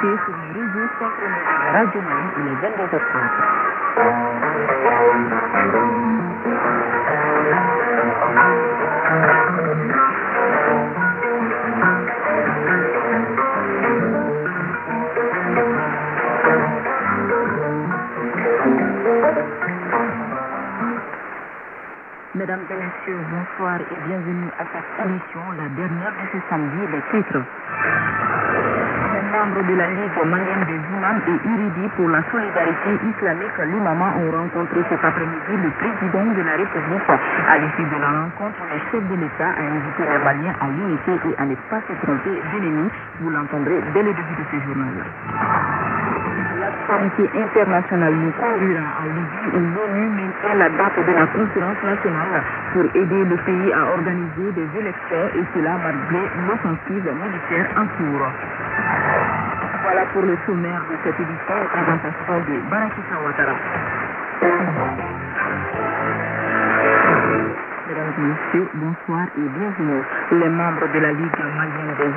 connectés sur Radio Mali, il est 22h30. Mesdames et messieurs, bonsoir et bienvenue à cette émission, la dernière de ce samedi, les titres. Les membres de la Ligue malienne des imams et Uridi pour la solidarité islamique, l'imama, ont rencontré cet après-midi le président de la République. À l'issue de la rencontre, le chef de l'État a invité les Maliens à l'unité et à ne pas se tromper d'ennemis. Vous l'entendrez dès le début de ce journal. L'actualité internationale nous conduira en Libye où l'ONU maintient la date de la conférence nationale pour aider le pays à organiser des élections et cela malgré l'offensive militaire en cours. Voilà pour le sommaire de cette édition, présentation de Barakissa Ouattara. Mesdames et messieurs, bonsoir et bienvenue. Les membres de la Ligue malienne des